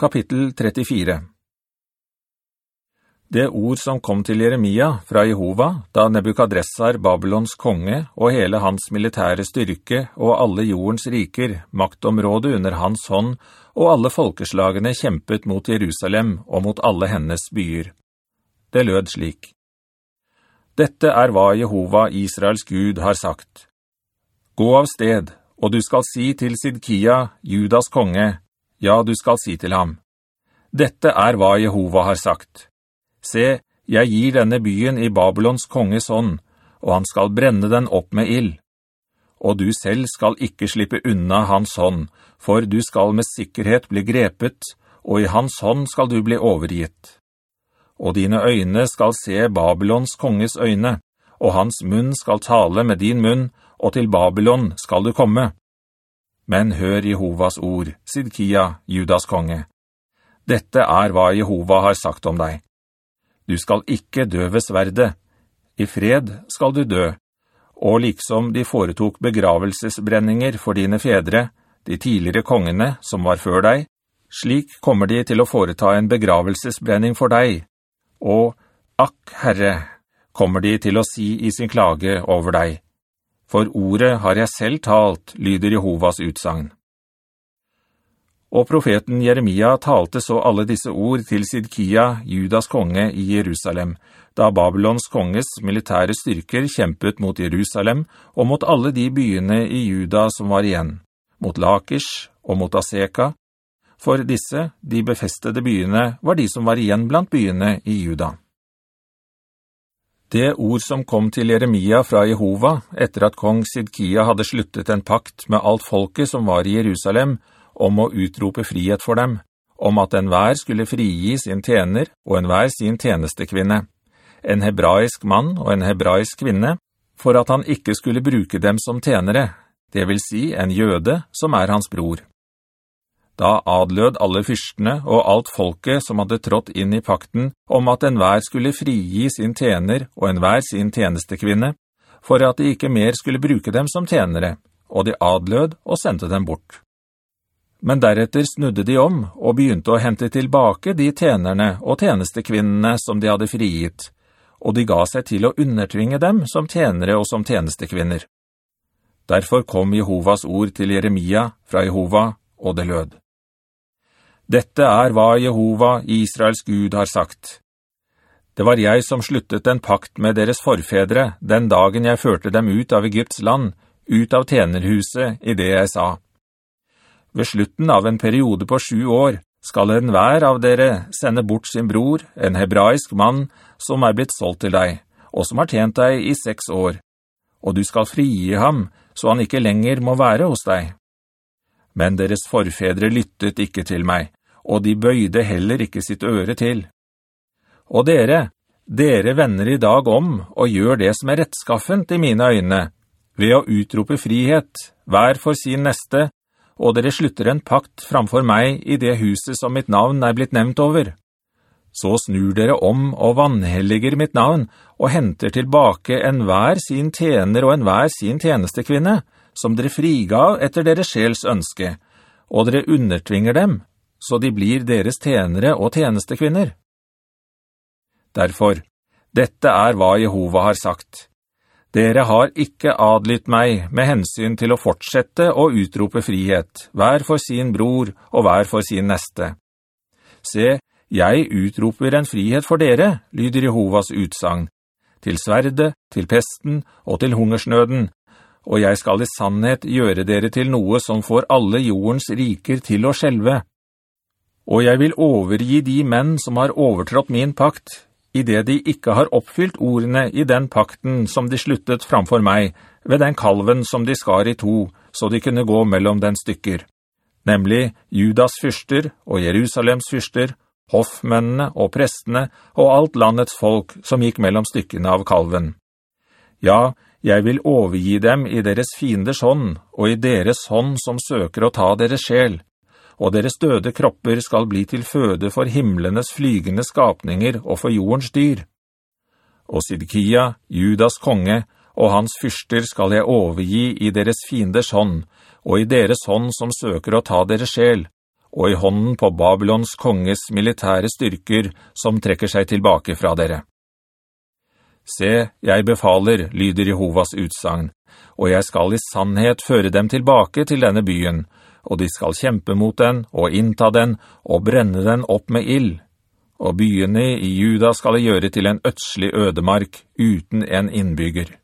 Kapittel 34 Det ord som kom til Jeremia fra Jehova, da Nebukadressar, Babylons konge, og hele hans militære styrke, og alle jordens riker, maktområdet under hans hånd, og alle folkeslagene kjempet mot Jerusalem og mot alle hennes byer. Det lød slik. Dette er hva Jehova, Israels Gud, har sagt. Gå av sted, og du skal si til Sidkia, Judas konge, ja, du skal si til ham. Dette er hva Jehova har sagt. Se, jeg gir denne byen i Babylons konges hånd, og han skal brenne den opp med ild. Og du selv skal ikke slippe unna hans hånd, for du skal med sikkerhet bli grepet, og i hans hånd skal du bli overgitt. Og dine øyne skal se Babylons konges øyne, og hans munn skal tale med din munn, og til Babylon skal du komme. Men hør Jehovas ord, Sidkia, Judas konge. Dette er hva Jehova har sagt om deg. Du skal ikke dø ved sverde. I fred skal du dø. Og liksom de foretok begravelsesbrenninger for dine fedre, de tidligere kongene som var før deg, slik kommer de til å foreta en begravelsesbrenning for deg. Og, akk, Herre, kommer de til å si i sin klage over deg. For ordet har jeg selv talt, lyder Jehovas utsagn. Og profeten Jeremia talte så alle disse ord til Sidkia, Judas konge i Jerusalem, da Babylons konges militære styrker kjempet mot Jerusalem og mot alle de byene i Juda som var igjen, mot Lakish og mot Aseka. For disse, de befestede byene, var de som var igjen blant byene i Juda. Det ord som kom til Jeremia fra Jehova etter at kong Sidkia hadde sluttet en pakt med alt folket som var i Jerusalem, om å utrope frihet for dem, om at enhver skulle frigi sin tjener og enhver sin tjenestekvinne, en hebraisk mann og en hebraisk kvinne, for at han ikke skulle bruke dem som tjenere, det vil si en jøde som er hans bror. Da adlød alle fyrstene og alt folket som hadde trådt inn i pakten om at enhver skulle frigi sin tjener og enhver sin tjenestekvinne, for at de ikke mer skulle bruke dem som tjenere, og de adlød og sendte dem bort. Men deretter snudde de om og begynte å hente tilbake de tjenerne og tjenestekvinnene som de hadde frigitt, og de ga seg til å undertvinge dem som tjenere og som tjenestekvinner. Derfor kom Jehovas ord til Jeremia fra Jehova, og det lød. Dette er hva Jehova, Israels Gud, har sagt. Det var jeg som sluttet en pakt med deres forfedre den dagen jeg førte dem ut av Egypts land, ut av tjenerhuset i det jeg sa. Ved slutten av en periode på sju år skal en hver av dere sende bort sin bror, en hebraisk mann, som er blitt solgt til deg, og som har tjent deg i seks år. Og du skal frigi ham, så han ikke lenger må være hos deg. Men deres forfedre lyttet ikke til meg, og de bøyde heller ikke sitt øre til. Og dere, dere vender i dag om og gjør det som er rettskaffent i mine øyne, ved å utrope frihet, hver for sin neste, og dere slutter en pakt framfor meg i det huset som mitt navn er blitt nevnt over. Så snur dere om og vannhelliger mitt navn, og henter tilbake en hver sin tjener og en hver sin tjenestekvinne, som dere frigav etter deres sjels ønske, og dere undertvinger dem, så de blir deres tjenere og tjenestekvinner. Derfor, dette er hva Jehova har sagt. Dere har ikke adlytt meg med hensyn til å fortsette å utrope frihet, hver for sin bror og hver for sin neste. Se, jeg utroper en frihet for dere, lyder Jehovas utsang, til sverde, til pesten og til hungersnøden, og jeg skal i sannhet gjøre dere til noe som får alle jordens riker til å skjelve. Og jeg vil overgi de menn som har overtrådt min pakt, i det de ikke har oppfylt ordene i den pakten som de sluttet framfor meg, ved den kalven som de skar i to, så de kunne gå mellom den stykker, nemlig Judas fyrster og Jerusalems fyrster, hoffmennene og prestene og alt landets folk som gikk mellom stykkene av kalven. Ja, jeg vil overgi dem i deres fienders hånd, og i deres hånd som søker å ta deres sjel, og deres døde kropper skal bli til føde for himmelenes flygende skapninger og for jordens dyr. Og Sidkia, Judas konge, og hans fyrster skal jeg overgi i deres fienders hånd, og i deres hånd som søker å ta deres sjel, og i hånden på Babylons konges militære styrker som trekker seg tilbake fra dere. Se, jeg befaler, lyder Jehovas utsagn, og jeg skal i sannhet føre dem tilbake til denne byen, og de skal kjempe mot den, og innta den, og brenne den opp med ild. Og byene i Juda skal gjøre til en ødslig ødemark, uten en innbygger.